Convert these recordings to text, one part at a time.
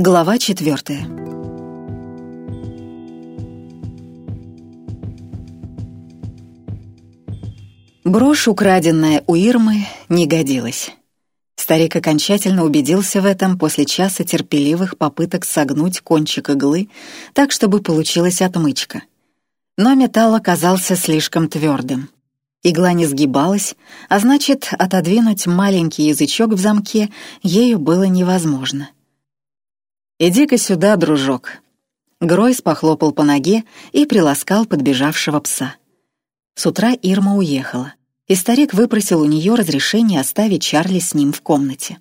Глава четвертая. Брошь, украденная у Ирмы, не годилась. Старик окончательно убедился в этом после часа терпеливых попыток согнуть кончик иглы так, чтобы получилась отмычка. Но металл оказался слишком твердым. Игла не сгибалась, а значит, отодвинуть маленький язычок в замке ею было невозможно. «Иди-ка сюда, дружок». Гройс похлопал по ноге и приласкал подбежавшего пса. С утра Ирма уехала, и старик выпросил у нее разрешение оставить Чарли с ним в комнате.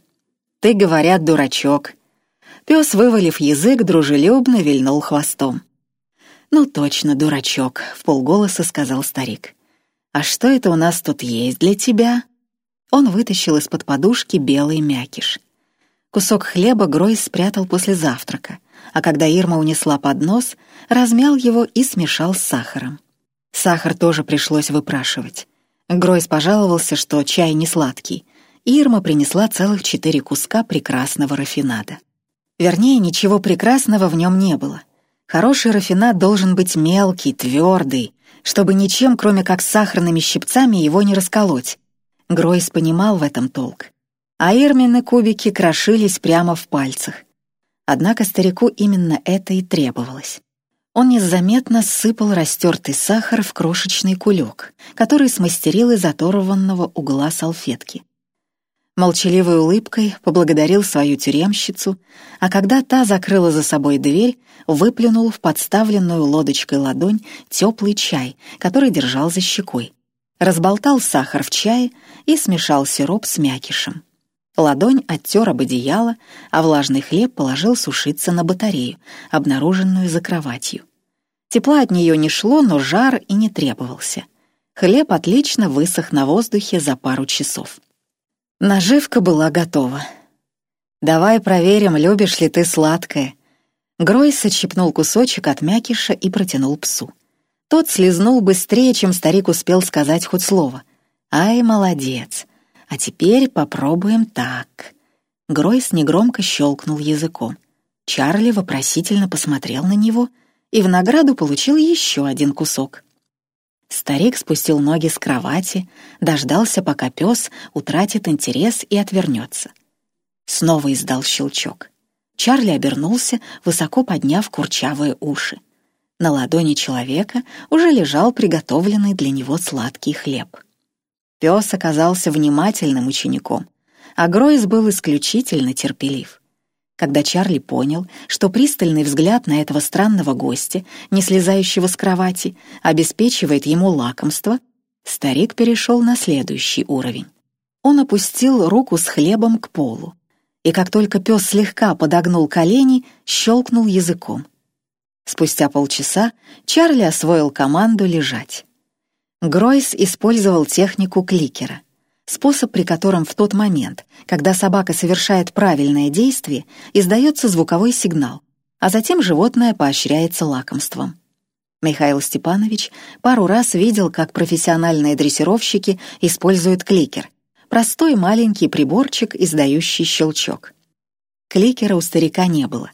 «Ты, говорят, дурачок». Пес, вывалив язык, дружелюбно вильнул хвостом. «Ну точно, дурачок», — в полголоса сказал старик. «А что это у нас тут есть для тебя?» Он вытащил из-под подушки белый мякиш. Кусок хлеба Гройс спрятал после завтрака, а когда Ирма унесла поднос, размял его и смешал с сахаром. Сахар тоже пришлось выпрашивать. Гройс пожаловался, что чай не сладкий. Ирма принесла целых четыре куска прекрасного рафинада. Вернее, ничего прекрасного в нем не было. Хороший рафинад должен быть мелкий, твердый, чтобы ничем, кроме как сахарными щипцами, его не расколоть. Гройс понимал в этом толк. А Ирмины кубики крошились прямо в пальцах. Однако старику именно это и требовалось. Он незаметно сыпал растертый сахар в крошечный кулек, который смастерил из оторванного угла салфетки. Молчаливой улыбкой поблагодарил свою тюремщицу, а когда та закрыла за собой дверь, выплюнул в подставленную лодочкой ладонь теплый чай, который держал за щекой. Разболтал сахар в чае и смешал сироп с мякишем. Ладонь оттер об одеяло, а влажный хлеб положил сушиться на батарею, обнаруженную за кроватью. Тепла от нее не шло, но жар и не требовался. Хлеб отлично высох на воздухе за пару часов. Наживка была готова. «Давай проверим, любишь ли ты сладкое». Гройс отщипнул кусочек от мякиша и протянул псу. Тот слезнул быстрее, чем старик успел сказать хоть слово. «Ай, молодец! А теперь попробуем так». Гройс негромко щелкнул языком. Чарли вопросительно посмотрел на него и в награду получил еще один кусок. Старик спустил ноги с кровати, дождался, пока пес утратит интерес и отвернется. Снова издал щелчок. Чарли обернулся, высоко подняв курчавые уши. На ладони человека уже лежал приготовленный для него сладкий хлеб. Пес оказался внимательным учеником, а Гройс был исключительно терпелив. Когда Чарли понял, что пристальный взгляд на этого странного гостя, не слезающего с кровати, обеспечивает ему лакомство, старик перешел на следующий уровень. Он опустил руку с хлебом к полу, и как только пес слегка подогнул колени, щелкнул языком. Спустя полчаса Чарли освоил команду лежать. Гройс использовал технику кликера способ, при котором в тот момент, когда собака совершает правильное действие, издается звуковой сигнал, а затем животное поощряется лакомством. Михаил Степанович пару раз видел, как профессиональные дрессировщики используют кликер — простой маленький приборчик, издающий щелчок. Кликера у старика не было,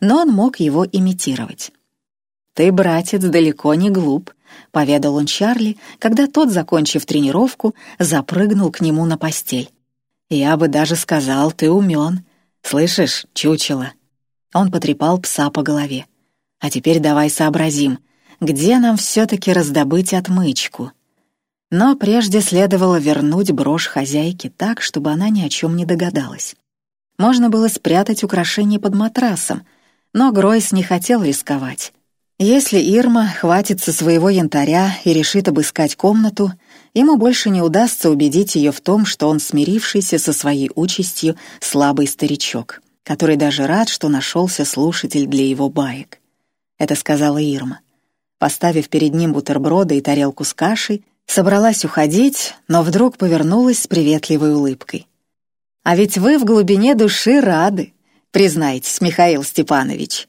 но он мог его имитировать. «Ты, братец, далеко не глуп», — поведал он Чарли, когда тот, закончив тренировку, запрыгнул к нему на постель. «Я бы даже сказал, ты умен. Слышишь, чучело?» Он потрепал пса по голове. «А теперь давай сообразим, где нам все-таки раздобыть отмычку?» Но прежде следовало вернуть брошь хозяйке так, чтобы она ни о чем не догадалась. Можно было спрятать украшение под матрасом, но Гройс не хотел рисковать. Если Ирма хватится своего янтаря и решит обыскать комнату, ему больше не удастся убедить ее в том, что он смирившийся со своей участью слабый старичок, который даже рад, что нашелся слушатель для его баек. Это сказала Ирма. Поставив перед ним бутерброды и тарелку с кашей, собралась уходить, но вдруг повернулась с приветливой улыбкой. «А ведь вы в глубине души рады, признайтесь, Михаил Степанович».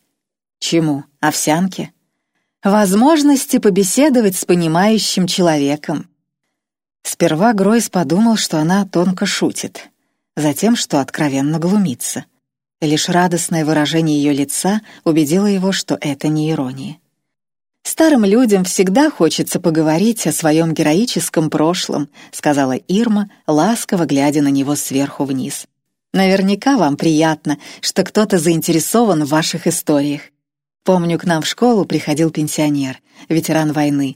«Чему? Овсянке?» Возможности побеседовать с понимающим человеком. Сперва Гройс подумал, что она тонко шутит, затем, что откровенно глумится. Лишь радостное выражение ее лица убедило его, что это не ирония. «Старым людям всегда хочется поговорить о своем героическом прошлом», сказала Ирма, ласково глядя на него сверху вниз. «Наверняка вам приятно, что кто-то заинтересован в ваших историях. Помню, к нам в школу приходил пенсионер, ветеран войны.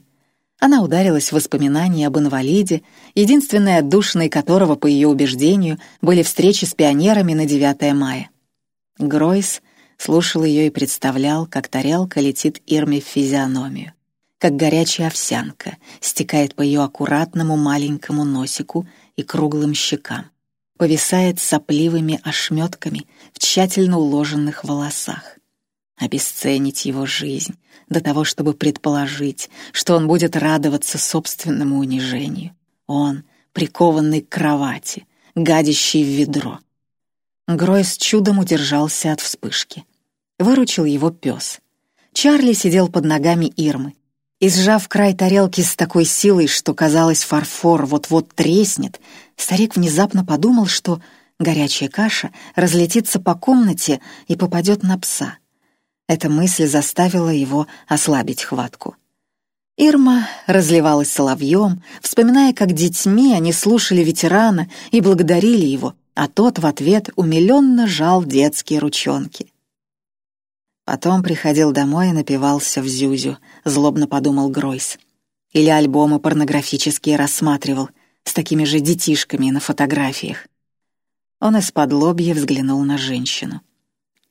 Она ударилась в воспоминания об инвалиде, единственной отдушиной которого, по ее убеждению, были встречи с пионерами на 9 мая. Гройс слушал ее и представлял, как тарелка летит Ирме в физиономию, как горячая овсянка стекает по ее аккуратному маленькому носику и круглым щекам, повисает сопливыми ошметками в тщательно уложенных волосах. Обесценить его жизнь до того, чтобы предположить, что он будет радоваться собственному унижению. Он, прикованный к кровати, гадящий в ведро — Гройс чудом удержался от вспышки. Выручил его пес. Чарли сидел под ногами Ирмы. И сжав край тарелки с такой силой, что, казалось, фарфор вот-вот треснет, старик внезапно подумал, что горячая каша разлетится по комнате и попадет на пса. Эта мысль заставила его ослабить хватку. Ирма разливалась соловьем, вспоминая, как детьми они слушали ветерана и благодарили его, а тот в ответ умиленно жал детские ручонки. Потом приходил домой и напивался в зюзю, злобно подумал Гройс. Или альбомы порнографические рассматривал, с такими же детишками на фотографиях. Он из-под лобья взглянул на женщину.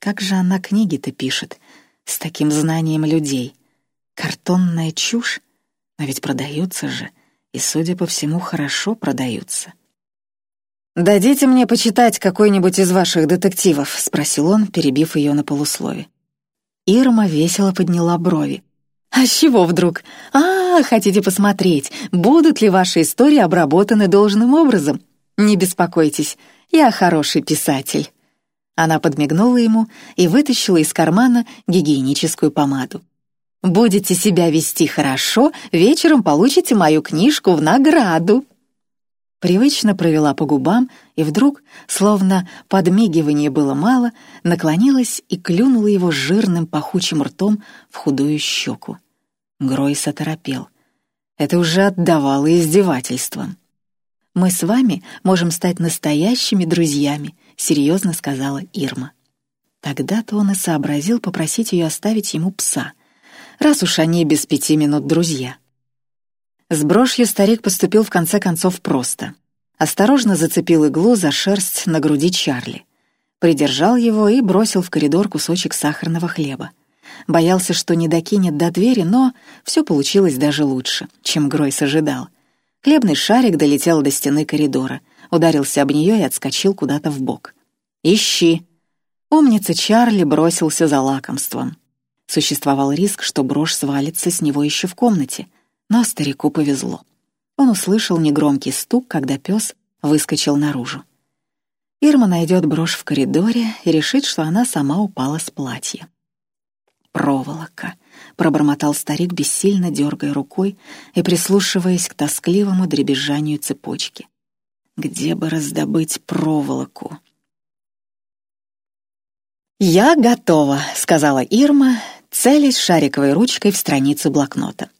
Как же она книги-то пишет, с таким знанием людей. Картонная чушь, но ведь продаются же, и, судя по всему, хорошо продаются. «Дадите мне почитать какой-нибудь из ваших детективов?» — спросил он, перебив ее на полуслове. Ирма весело подняла брови. «А с чего вдруг? А, хотите посмотреть, будут ли ваши истории обработаны должным образом? Не беспокойтесь, я хороший писатель». Она подмигнула ему и вытащила из кармана гигиеническую помаду. «Будете себя вести хорошо, вечером получите мою книжку в награду» привычно провела по губам и вдруг, словно подмигивания было мало, наклонилась и клюнула его жирным пахучим ртом в худую щеку. Гройс оторопел. Это уже отдавало издевательством. «Мы с вами можем стать настоящими друзьями», — серьезно сказала Ирма. Тогда-то он и сообразил попросить ее оставить ему пса, раз уж они без пяти минут друзья. С брошью старик поступил в конце концов просто. Осторожно зацепил иглу за шерсть на груди Чарли. Придержал его и бросил в коридор кусочек сахарного хлеба. Боялся, что не докинет до двери, но все получилось даже лучше, чем Гройс ожидал. Хлебный шарик долетел до стены коридора, ударился об нее и отскочил куда-то в бок. «Ищи!» Умница Чарли бросился за лакомством. Существовал риск, что брошь свалится с него еще в комнате — но старику повезло. Он услышал негромкий стук, когда пес выскочил наружу. Ирма найдет брошь в коридоре и решит, что она сама упала с платья. «Проволока», — пробормотал старик, бессильно дергая рукой и прислушиваясь к тоскливому дребезжанию цепочки. «Где бы раздобыть проволоку?» «Я готова», — сказала Ирма, целясь шариковой ручкой в страницу блокнота.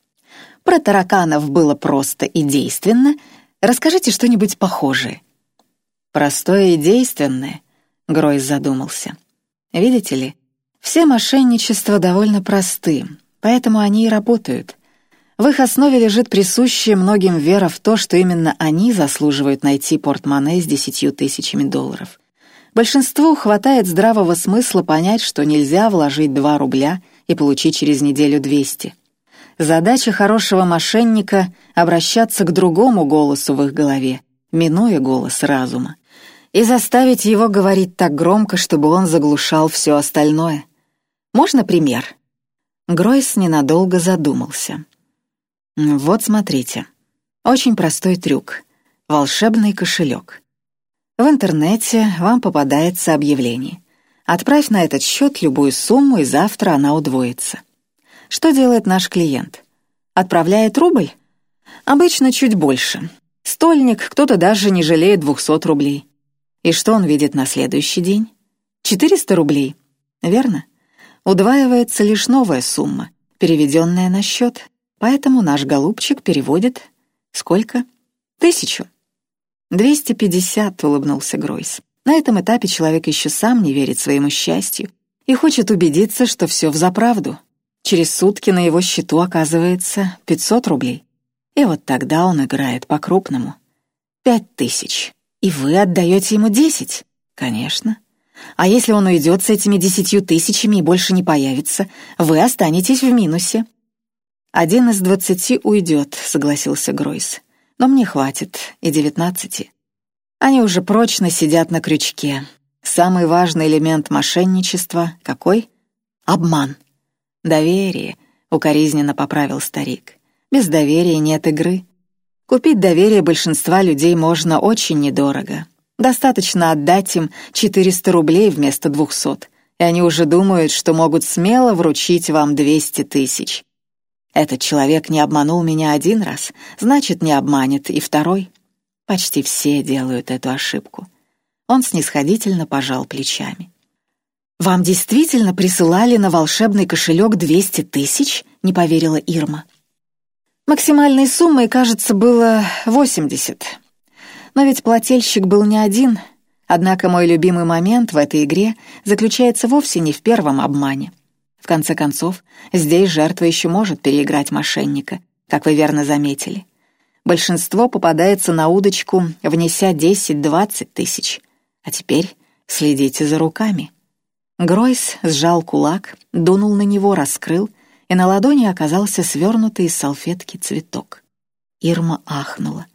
Про тараканов было просто и действенно. Расскажите что-нибудь похожее». «Простое и действенное», — Гройс задумался. «Видите ли, все мошенничества довольно просты, поэтому они и работают. В их основе лежит присущая многим вера в то, что именно они заслуживают найти портмоне с десятью тысячами долларов. Большинству хватает здравого смысла понять, что нельзя вложить два рубля и получить через неделю двести. Задача хорошего мошенника — обращаться к другому голосу в их голове, минуя голос разума, и заставить его говорить так громко, чтобы он заглушал все остальное. Можно пример? Гройс ненадолго задумался. Вот смотрите. Очень простой трюк. Волшебный кошелек. В интернете вам попадается объявление. Отправь на этот счет любую сумму, и завтра она удвоится. Что делает наш клиент? Отправляет рубль? Обычно чуть больше. Стольник, кто-то даже не жалеет 200 рублей. И что он видит на следующий день? 400 рублей, верно? Удваивается лишь новая сумма, переведенная на счет, поэтому наш голубчик переводит... Сколько? Тысячу. «Двести пятьдесят», — улыбнулся Гройс. На этом этапе человек еще сам не верит своему счастью и хочет убедиться, что все взаправду. Через сутки на его счету оказывается 500 рублей. И вот тогда он играет по-крупному. Пять тысяч. И вы отдаете ему десять? Конечно. А если он уйдет с этими десятью тысячами и больше не появится, вы останетесь в минусе. «Один из двадцати уйдет», — согласился Гройс. «Но мне хватит и девятнадцати. Они уже прочно сидят на крючке. Самый важный элемент мошенничества — какой? Обман. Доверие, — укоризненно поправил старик. Без доверия нет игры. Купить доверие большинства людей можно очень недорого. Достаточно отдать им 400 рублей вместо 200, и они уже думают, что могут смело вручить вам 200 тысяч. Этот человек не обманул меня один раз, значит, не обманет и второй. Почти все делают эту ошибку. Он снисходительно пожал плечами. «Вам действительно присылали на волшебный кошелек 200 тысяч?» — не поверила Ирма. Максимальной суммой, кажется, было 80. Но ведь плательщик был не один, однако мой любимый момент в этой игре заключается вовсе не в первом обмане. В конце концов, здесь жертва еще может переиграть мошенника, как вы верно заметили. Большинство попадается на удочку, внеся 10-20 тысяч. А теперь следите за руками. Гройс сжал кулак, дунул на него, раскрыл — и на ладони оказался свернутый из салфетки цветок. Ирма ахнула.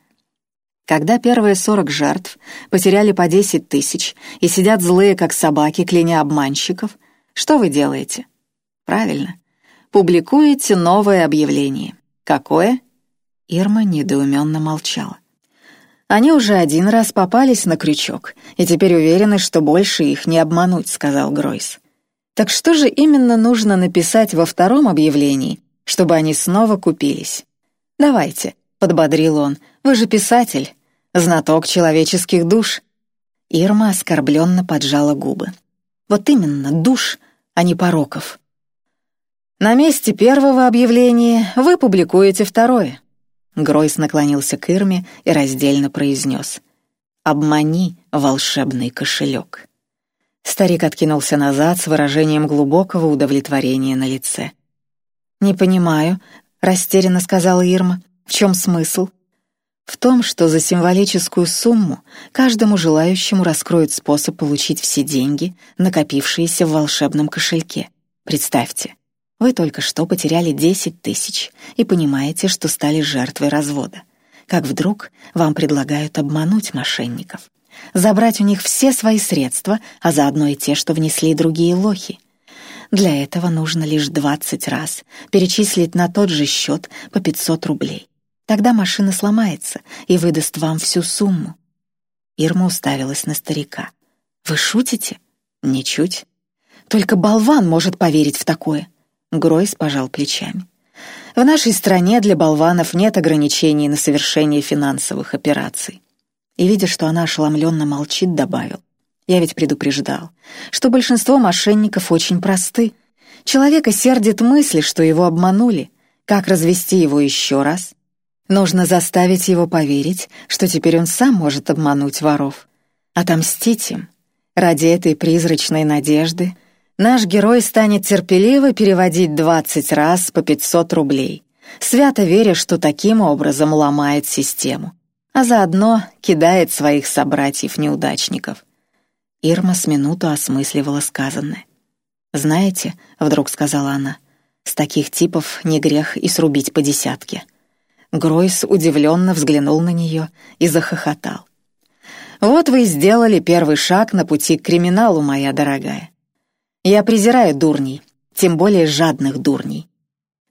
Когда первые сорок жертв потеряли по десять тысяч и сидят злые, как собаки, кляня обманщиков, что вы делаете? Правильно, публикуете новое объявление. Какое? Ирма недоуменно молчала. «Они уже один раз попались на крючок, и теперь уверены, что больше их не обмануть», — сказал Гройс. Так что же именно нужно написать во втором объявлении, чтобы они снова купились? «Давайте», — подбодрил он, — «вы же писатель, знаток человеческих душ». Ирма оскорбленно поджала губы. «Вот именно, душ, а не пороков». «На месте первого объявления вы публикуете второе». Гройс наклонился к Ирме и раздельно произнес. «Обмани волшебный кошелек». Старик откинулся назад с выражением глубокого удовлетворения на лице. «Не понимаю», — растерянно сказала Ирма. «В чем смысл?» «В том, что за символическую сумму каждому желающему раскроют способ получить все деньги, накопившиеся в волшебном кошельке. Представьте, вы только что потеряли 10 тысяч и понимаете, что стали жертвой развода. Как вдруг вам предлагают обмануть мошенников забрать у них все свои средства, а заодно и те, что внесли другие лохи. Для этого нужно лишь 20 раз перечислить на тот же счет по 500 рублей. Тогда машина сломается и выдаст вам всю сумму. Ирма уставилась на старика. «Вы шутите?» «Ничуть. Только болван может поверить в такое». Гройс пожал плечами. «В нашей стране для болванов нет ограничений на совершение финансовых операций и, видя, что она ошеломленно молчит, добавил. «Я ведь предупреждал, что большинство мошенников очень просты. Человека сердит мысль, что его обманули. Как развести его еще раз? Нужно заставить его поверить, что теперь он сам может обмануть воров. Отомстить им. Ради этой призрачной надежды наш герой станет терпеливо переводить двадцать раз по пятьсот рублей, свято веря, что таким образом ломает систему а заодно кидает своих собратьев-неудачников. Ирма с минуту осмысливала сказанное. «Знаете», — вдруг сказала она, — «с таких типов не грех и срубить по десятке». Гройс удивленно взглянул на нее и захохотал. «Вот вы и сделали первый шаг на пути к криминалу, моя дорогая. Я презираю дурней, тем более жадных дурней».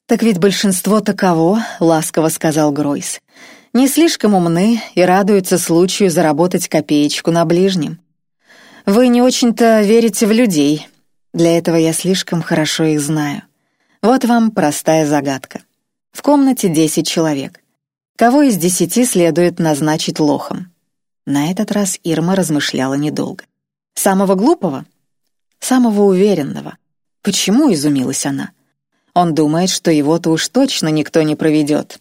«Так ведь большинство таково», — ласково сказал Гройс не слишком умны и радуются случаю заработать копеечку на ближнем. Вы не очень-то верите в людей. Для этого я слишком хорошо их знаю. Вот вам простая загадка. В комнате десять человек. Кого из десяти следует назначить лохом? На этот раз Ирма размышляла недолго. Самого глупого? Самого уверенного. Почему, изумилась она? Он думает, что его-то уж точно никто не проведет.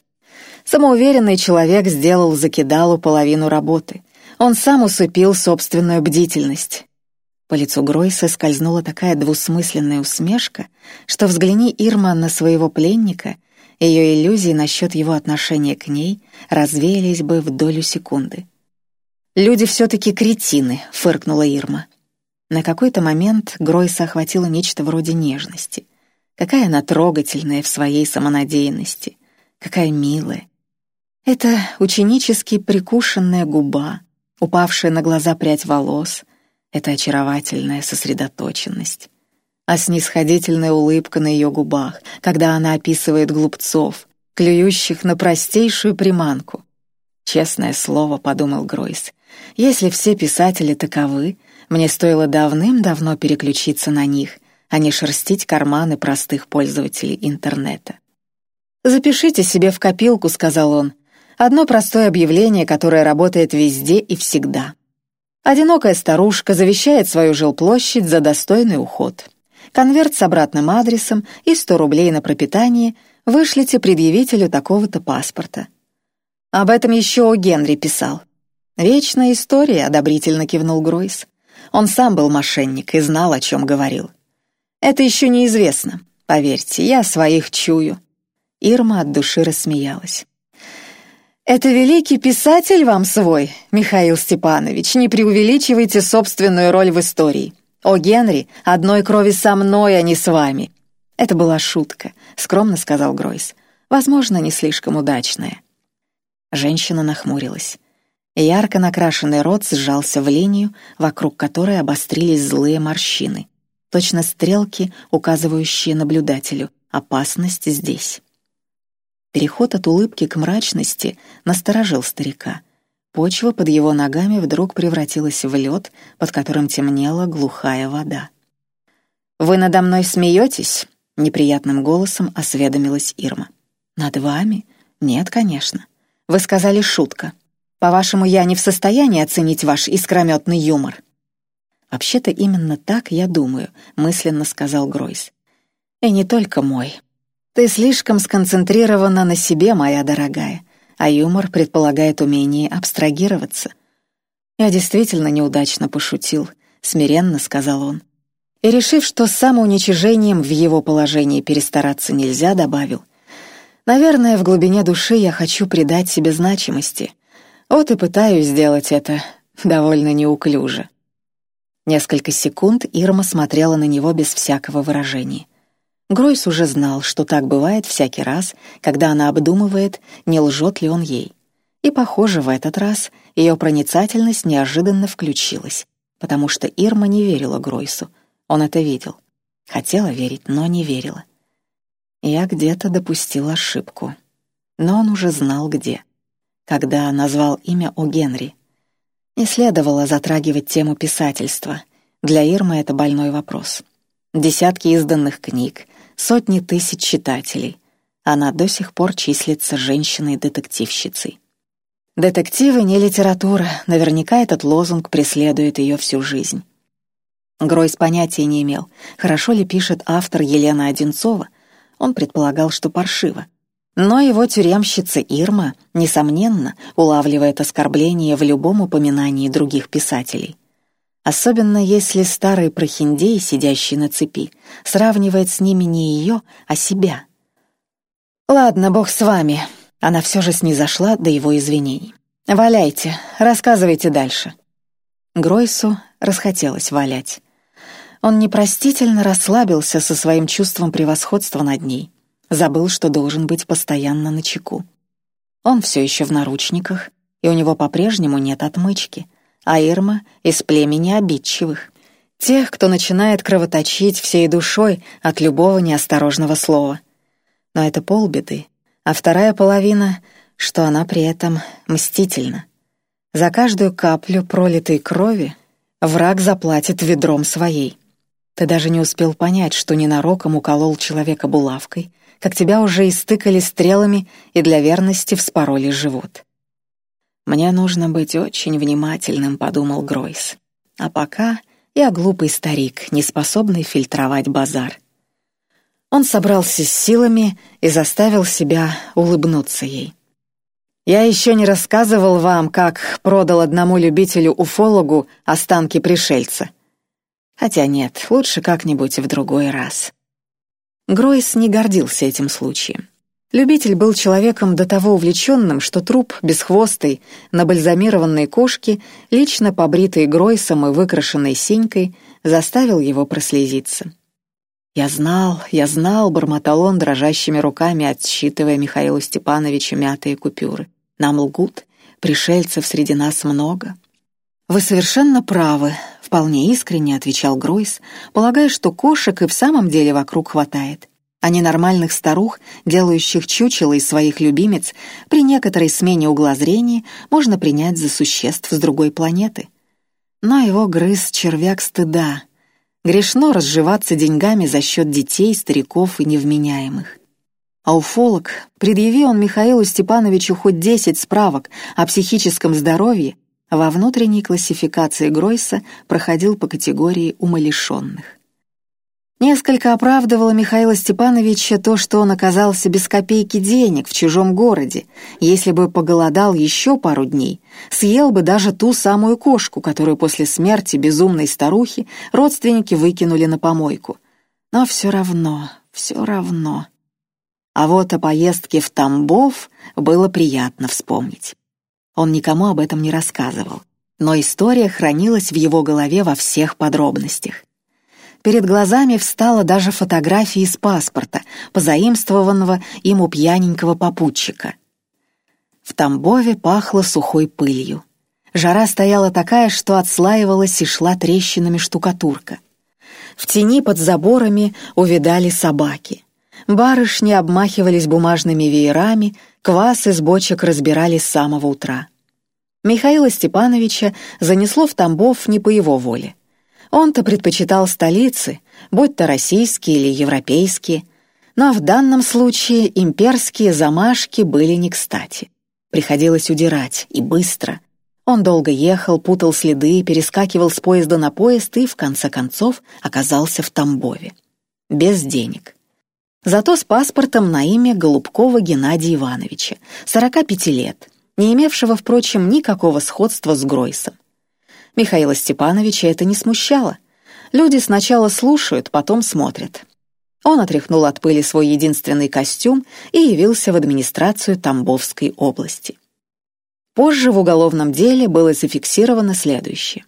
Самоуверенный человек сделал закидалу половину работы. Он сам усыпил собственную бдительность. По лицу Гройса скользнула такая двусмысленная усмешка, что взгляни Ирма на своего пленника, ее иллюзии насчет его отношения к ней развеялись бы в долю секунды. «Люди все-таки кретины», — фыркнула Ирма. На какой-то момент Гройса охватило нечто вроде нежности. Какая она трогательная в своей самонадеянности, какая милая. Это ученически прикушенная губа, упавшая на глаза прядь волос, это очаровательная сосредоточенность. А снисходительная улыбка на ее губах, когда она описывает глупцов, клюющих на простейшую приманку. «Честное слово», — подумал Гройс, — «если все писатели таковы, мне стоило давным-давно переключиться на них, а не шерстить карманы простых пользователей интернета». «Запишите себе в копилку», — сказал он, — «одно простое объявление, которое работает везде и всегда». Одинокая старушка завещает свою жилплощадь за достойный уход. Конверт с обратным адресом и 100 рублей на пропитание вышлите предъявителю такого-то паспорта. Об этом еще Генри писал. «Вечная история», — одобрительно кивнул Гройс. Он сам был мошенник и знал, о чем говорил. «Это еще неизвестно. Поверьте, я своих чую». Ирма от души рассмеялась. «Это великий писатель вам свой, Михаил Степанович, не преувеличивайте собственную роль в истории. О, Генри, одной крови со мной, а не с вами». «Это была шутка», — скромно сказал Гройс. «Возможно, не слишком удачная». Женщина нахмурилась. Ярко накрашенный рот сжался в линию, вокруг которой обострились злые морщины. Точно стрелки, указывающие наблюдателю. Опасность здесь. Переход от улыбки к мрачности насторожил старика. Почва под его ногами вдруг превратилась в лед, под которым темнела глухая вода. «Вы надо мной смеетесь?» — неприятным голосом осведомилась Ирма. «Над вами? Нет, конечно. Вы сказали шутка. По-вашему, я не в состоянии оценить ваш искрометный юмор?» «Вообще-то именно так я думаю», — мысленно сказал Гройс. «И не только мой. Ты слишком сконцентрирована на себе, моя дорогая, а юмор предполагает умение абстрагироваться. Я действительно неудачно пошутил, смиренно сказал он. И решив, что с самоуничижением в его положении перестараться нельзя, добавил. Наверное, в глубине души я хочу придать себе значимости. Вот и пытаюсь сделать это довольно неуклюже. Несколько секунд Ирма смотрела на него без всякого выражения. Гройс уже знал, что так бывает всякий раз, когда она обдумывает, не лжет ли он ей. И, похоже, в этот раз ее проницательность неожиданно включилась, потому что Ирма не верила Гройсу. Он это видел. Хотела верить, но не верила. Я где-то допустил ошибку. Но он уже знал, где. Когда назвал имя О. Генри. Не следовало затрагивать тему писательства. Для Ирмы это больной вопрос. Десятки изданных книг, сотни тысяч читателей. Она до сих пор числится женщиной-детективщицей. Детективы не литература, наверняка этот лозунг преследует ее всю жизнь. Гройс понятия не имел, хорошо ли пишет автор Елена Одинцова, он предполагал, что паршиво. Но его тюремщица Ирма, несомненно, улавливает оскорбление в любом упоминании других писателей. Особенно если старый прохиндей, сидящий на цепи, сравнивает с ними не ее, а себя. «Ладно, бог с вами». Она все же снизошла до его извинений. «Валяйте, рассказывайте дальше». Гройсу расхотелось валять. Он непростительно расслабился со своим чувством превосходства над ней, забыл, что должен быть постоянно на чеку. Он все еще в наручниках, и у него по-прежнему нет отмычки — а Ирма — из племени обидчивых. Тех, кто начинает кровоточить всей душой от любого неосторожного слова. Но это полбеды, а вторая половина, что она при этом мстительна. За каждую каплю пролитой крови враг заплатит ведром своей. Ты даже не успел понять, что ненароком уколол человека булавкой, как тебя уже истыкали стрелами и для верности вспороли живот. «Мне нужно быть очень внимательным», — подумал Гройс. «А пока Я глупый старик, не способный фильтровать базар. Он собрался с силами и заставил себя улыбнуться ей. «Я еще не рассказывал вам, как продал одному любителю-уфологу останки пришельца. Хотя нет, лучше как-нибудь в другой раз». Гройс не гордился этим случаем. Любитель был человеком до того увлеченным, что труп бесхвостой, набальзамированной кошки, лично побритой Гройсом и выкрашенной синькой, заставил его прослезиться. «Я знал, я знал», — бормотал он дрожащими руками, отсчитывая Михаилу Степановичу мятые купюры. «Нам лгут, пришельцев среди нас много». «Вы совершенно правы», — вполне искренне отвечал Гройс, полагая, что кошек и в самом деле вокруг хватает а ненормальных старух, делающих чучело из своих любимец, при некоторой смене угла зрения можно принять за существ с другой планеты. Но его грыз червяк стыда. Грешно разживаться деньгами за счет детей, стариков и невменяемых. А уфолог, предъяви он Михаилу Степановичу хоть десять справок о психическом здоровье, во внутренней классификации Гройса проходил по категории умалишенных. Несколько оправдывало Михаила Степановича то, что он оказался без копейки денег в чужом городе. Если бы поголодал еще пару дней, съел бы даже ту самую кошку, которую после смерти безумной старухи родственники выкинули на помойку. Но все равно, все равно. А вот о поездке в Тамбов было приятно вспомнить. Он никому об этом не рассказывал, но история хранилась в его голове во всех подробностях. Перед глазами встала даже фотография из паспорта, позаимствованного им у пьяненького попутчика. В Тамбове пахло сухой пылью. Жара стояла такая, что отслаивалась и шла трещинами штукатурка. В тени под заборами увидали собаки. Барышни обмахивались бумажными веерами, квас из бочек разбирали с самого утра. Михаила Степановича занесло в Тамбов не по его воле. Он-то предпочитал столицы, будь то российские или европейские, но в данном случае имперские замашки были не кстати. Приходилось удирать, и быстро. Он долго ехал, путал следы, перескакивал с поезда на поезд и, в конце концов, оказался в Тамбове. Без денег. Зато с паспортом на имя Голубкова Геннадия Ивановича, 45 лет, не имевшего, впрочем, никакого сходства с Гройсом. Михаила Степановича это не смущало. Люди сначала слушают, потом смотрят. Он отряхнул от пыли свой единственный костюм и явился в администрацию Тамбовской области. Позже в уголовном деле было зафиксировано следующее.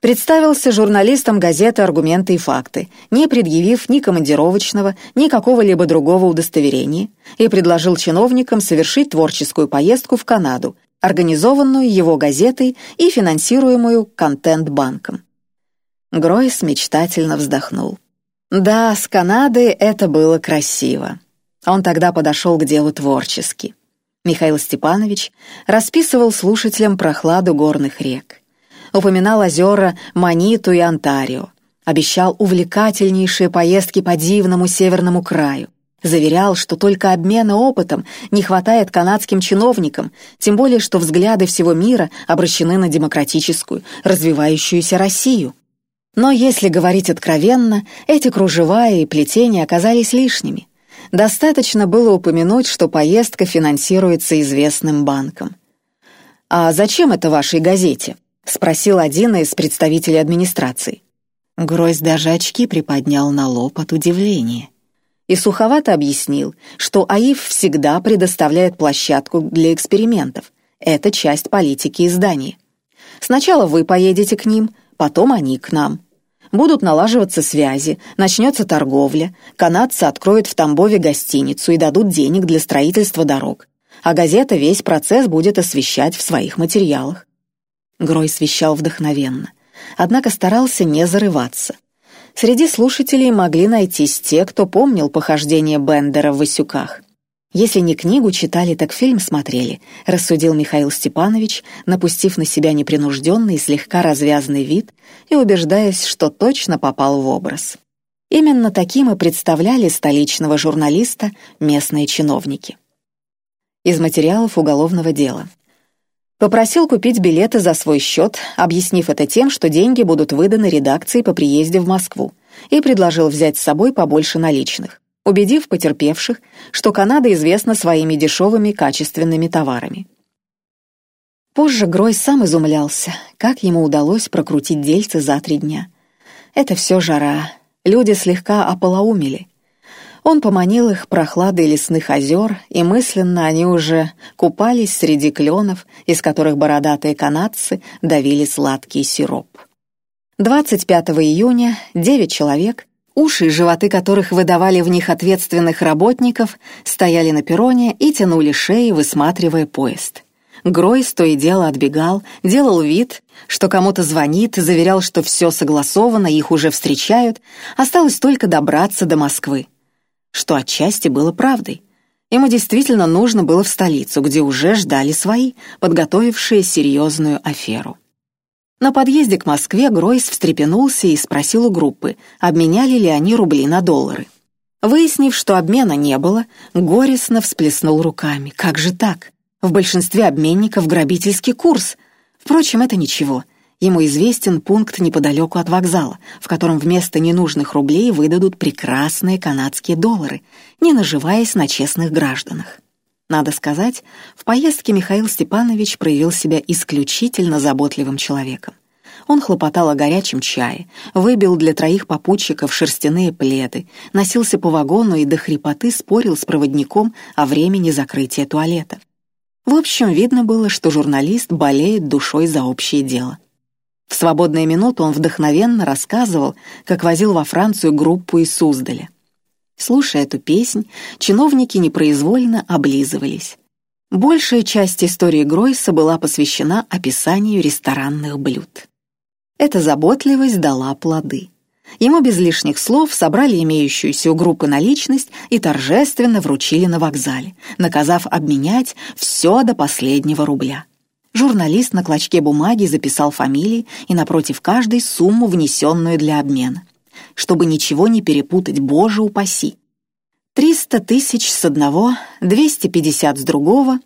Представился журналистам газеты «Аргументы и факты», не предъявив ни командировочного, ни какого-либо другого удостоверения, и предложил чиновникам совершить творческую поездку в Канаду организованную его газетой и финансируемую контент-банком. Гройс мечтательно вздохнул. Да, с Канады это было красиво. Он тогда подошел к делу творчески. Михаил Степанович расписывал слушателям прохладу горных рек. Упоминал озера Маниту и Онтарио. Обещал увлекательнейшие поездки по дивному северному краю. Заверял, что только обмена опытом не хватает канадским чиновникам, тем более что взгляды всего мира обращены на демократическую, развивающуюся Россию. Но если говорить откровенно, эти кружева и плетения оказались лишними. Достаточно было упомянуть, что поездка финансируется известным банком. «А зачем это вашей газете?» — спросил один из представителей администрации. Гройс даже очки приподнял на лоб от удивления и суховато объяснил, что АИФ всегда предоставляет площадку для экспериментов. Это часть политики издания. Сначала вы поедете к ним, потом они к нам. Будут налаживаться связи, начнется торговля, канадцы откроют в Тамбове гостиницу и дадут денег для строительства дорог, а газета весь процесс будет освещать в своих материалах. Грой свещал вдохновенно, однако старался не зарываться — Среди слушателей могли найтись те, кто помнил похождение Бендера в Васюках. «Если не книгу читали, так фильм смотрели», — рассудил Михаил Степанович, напустив на себя непринужденный и слегка развязный вид и убеждаясь, что точно попал в образ. Именно таким и представляли столичного журналиста местные чиновники. Из материалов уголовного дела. Попросил купить билеты за свой счет, объяснив это тем, что деньги будут выданы редакции по приезде в Москву, и предложил взять с собой побольше наличных, убедив потерпевших, что Канада известна своими дешевыми качественными товарами. Позже Грой сам изумлялся, как ему удалось прокрутить дельцы за три дня. Это все жара, люди слегка ополоумели, он поманил их прохладой лесных озер, и мысленно они уже купались среди кленов, из которых бородатые канадцы давили сладкий сироп. 25 июня девять человек, уши и животы которых выдавали в них ответственных работников, стояли на перроне и тянули шеи, высматривая поезд. Гройс то и дело отбегал, делал вид, что кому-то звонит, заверял, что все согласовано, их уже встречают, осталось только добраться до Москвы что отчасти было правдой. Ему действительно нужно было в столицу, где уже ждали свои, подготовившие серьезную аферу. На подъезде к Москве Гройс встрепенулся и спросил у группы, обменяли ли они рубли на доллары. Выяснив, что обмена не было, горестно всплеснул руками. Как же так? В большинстве обменников грабительский курс. Впрочем, это ничего. Ему известен пункт неподалеку от вокзала, в котором вместо ненужных рублей выдадут прекрасные канадские доллары, не наживаясь на честных гражданах. Надо сказать, в поездке Михаил Степанович проявил себя исключительно заботливым человеком. Он хлопотал о горячем чае, выбил для троих попутчиков шерстяные пледы, носился по вагону и до хрипоты спорил с проводником о времени закрытия туалетов. В общем, видно было, что журналист болеет душой за общее дело. В свободные минуты он вдохновенно рассказывал, как возил во Францию группу из Суздаля. Слушая эту песнь, чиновники непроизвольно облизывались. Большая часть истории Гройса была посвящена описанию ресторанных блюд. Эта заботливость дала плоды. Ему без лишних слов собрали имеющуюся у группы наличность и торжественно вручили на вокзале, наказав обменять все до последнего рубля. Журналист на клочке бумаги записал фамилии и напротив каждой сумму, внесенную для обмена. Чтобы ничего не перепутать, боже упаси. Триста тысяч с одного, двести пятьдесят с другого.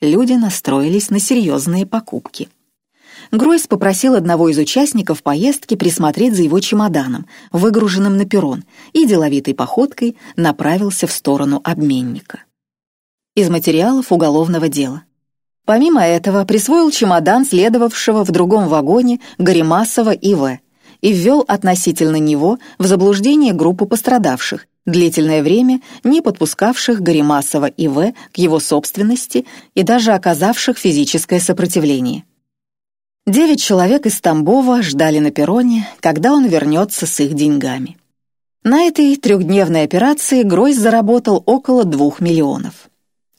Люди настроились на серьезные покупки. Гройс попросил одного из участников поездки присмотреть за его чемоданом, выгруженным на перрон, и деловитой походкой направился в сторону обменника. Из материалов уголовного дела. Помимо этого, присвоил чемодан следовавшего в другом вагоне Горемасова И.В. и ввел относительно него в заблуждение группу пострадавших, длительное время не подпускавших Горемасова И.В. к его собственности и даже оказавших физическое сопротивление. Девять человек из Тамбова ждали на перроне, когда он вернется с их деньгами. На этой трехдневной операции Гройс заработал около двух миллионов.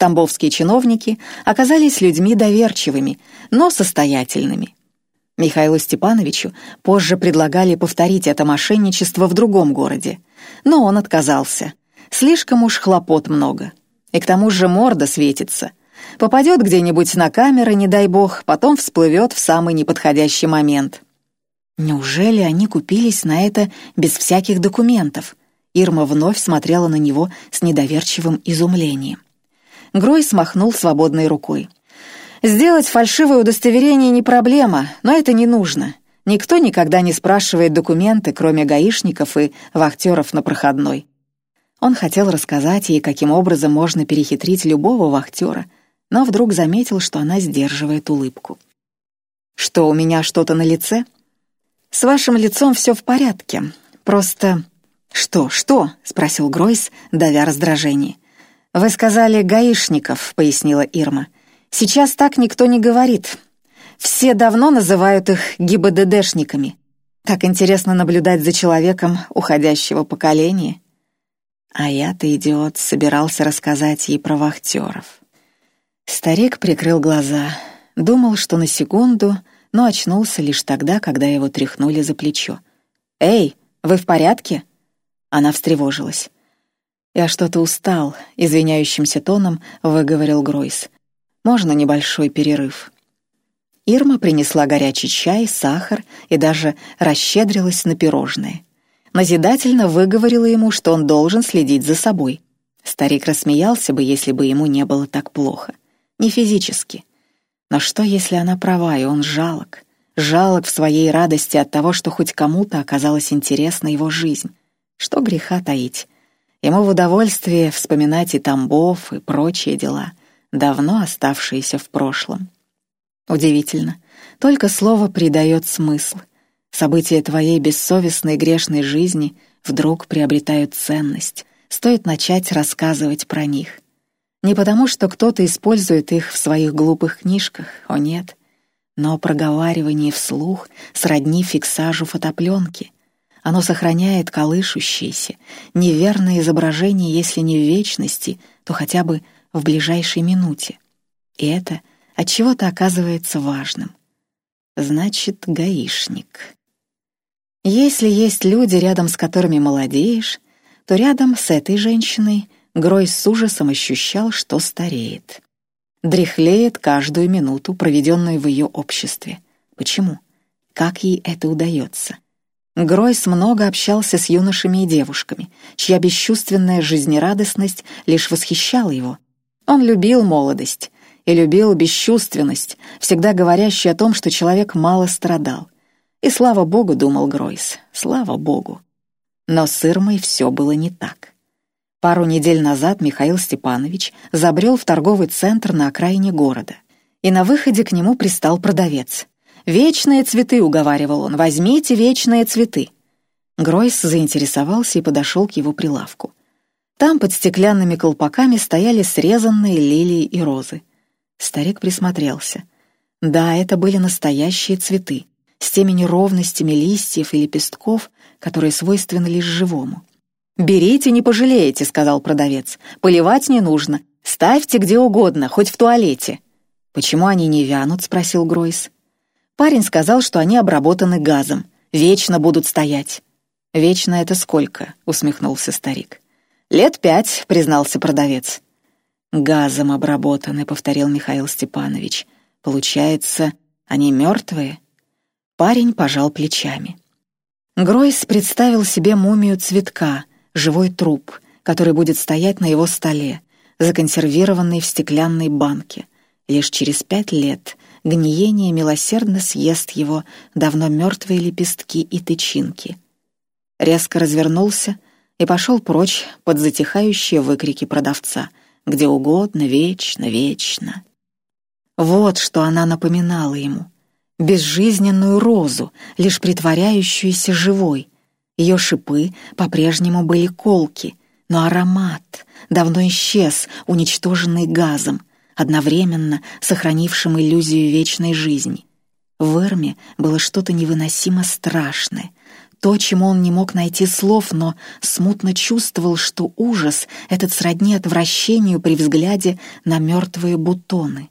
Тамбовские чиновники оказались людьми доверчивыми, но состоятельными. Михаилу Степановичу позже предлагали повторить это мошенничество в другом городе, но он отказался. Слишком уж хлопот много. И к тому же морда светится. Попадет где-нибудь на камеры, не дай бог, потом всплывет в самый неподходящий момент. Неужели они купились на это без всяких документов? Ирма вновь смотрела на него с недоверчивым изумлением. Грой смахнул свободной рукой. «Сделать фальшивое удостоверение не проблема, но это не нужно. Никто никогда не спрашивает документы, кроме гаишников и вахтеров на проходной». Он хотел рассказать ей, каким образом можно перехитрить любого вахтера, но вдруг заметил, что она сдерживает улыбку. «Что, у меня что-то на лице?» «С вашим лицом все в порядке. Просто...» «Что, что?» — спросил Гройс, давя раздражение. «Вы сказали гаишников», — пояснила Ирма. «Сейчас так никто не говорит. Все давно называют их ГИБДДшниками. Так интересно наблюдать за человеком уходящего поколения». А я-то, идиот, собирался рассказать ей про вахтеров. Старик прикрыл глаза, думал, что на секунду, но очнулся лишь тогда, когда его тряхнули за плечо. «Эй, вы в порядке?» Она встревожилась. «Я что-то устал», — извиняющимся тоном выговорил Гройс. «Можно небольшой перерыв?» Ирма принесла горячий чай, сахар и даже расщедрилась на пирожные. Назидательно выговорила ему, что он должен следить за собой. Старик рассмеялся бы, если бы ему не было так плохо. Не физически. Но что, если она права, и он жалок? Жалок в своей радости от того, что хоть кому-то оказалась интересна его жизнь. Что греха таить? Ему в удовольствие вспоминать и Тамбов, и прочие дела, давно оставшиеся в прошлом. Удивительно. Только слово придает смысл. События твоей бессовестной грешной жизни вдруг приобретают ценность. Стоит начать рассказывать про них. Не потому, что кто-то использует их в своих глупых книжках, о нет, но проговаривание вслух сродни фиксажу фотопленки. Оно сохраняет колышущееся, неверное изображение, если не в вечности, то хотя бы в ближайшей минуте. И это от чего-то оказывается важным. Значит, гаишник. Если есть люди, рядом с которыми молодеешь, то рядом с этой женщиной Грой с ужасом ощущал, что стареет. Дряхлеет каждую минуту, проведенную в ее обществе. Почему? Как ей это удается? Гройс много общался с юношами и девушками, чья бесчувственная жизнерадостность лишь восхищала его. Он любил молодость и любил бесчувственность, всегда говорящую о том, что человек мало страдал. И слава богу, думал Гройс, слава богу. Но с Ирмой все было не так. Пару недель назад Михаил Степанович забрел в торговый центр на окраине города, и на выходе к нему пристал продавец. «Вечные цветы», — уговаривал он, — «возьмите вечные цветы». Гройс заинтересовался и подошел к его прилавку. Там под стеклянными колпаками стояли срезанные лилии и розы. Старик присмотрелся. Да, это были настоящие цветы, с теми неровностями листьев и лепестков, которые свойственны лишь живому. «Берите, не пожалеете», — сказал продавец. «Поливать не нужно. Ставьте где угодно, хоть в туалете». «Почему они не вянут?» — спросил Гройс. Парень сказал, что они обработаны газом. Вечно будут стоять. «Вечно это сколько?» — усмехнулся старик. «Лет пять», — признался продавец. «Газом обработаны», — повторил Михаил Степанович. «Получается, они мертвые?» Парень пожал плечами. Гройс представил себе мумию цветка — живой труп, который будет стоять на его столе, законсервированный в стеклянной банке. Лишь через пять лет гниение милосердно съест его давно мертвые лепестки и тычинки. Резко развернулся и пошел прочь под затихающие выкрики продавца «Где угодно, вечно, вечно». Вот что она напоминала ему. Безжизненную розу, лишь притворяющуюся живой — ее шипы по-прежнему были колки, но аромат давно исчез, уничтоженный газом, одновременно сохранившим иллюзию вечной жизни. В Эрме было что-то невыносимо страшное, то, чему он не мог найти слов, но смутно чувствовал, что ужас этот сродни отвращению при взгляде на мертвые бутоны.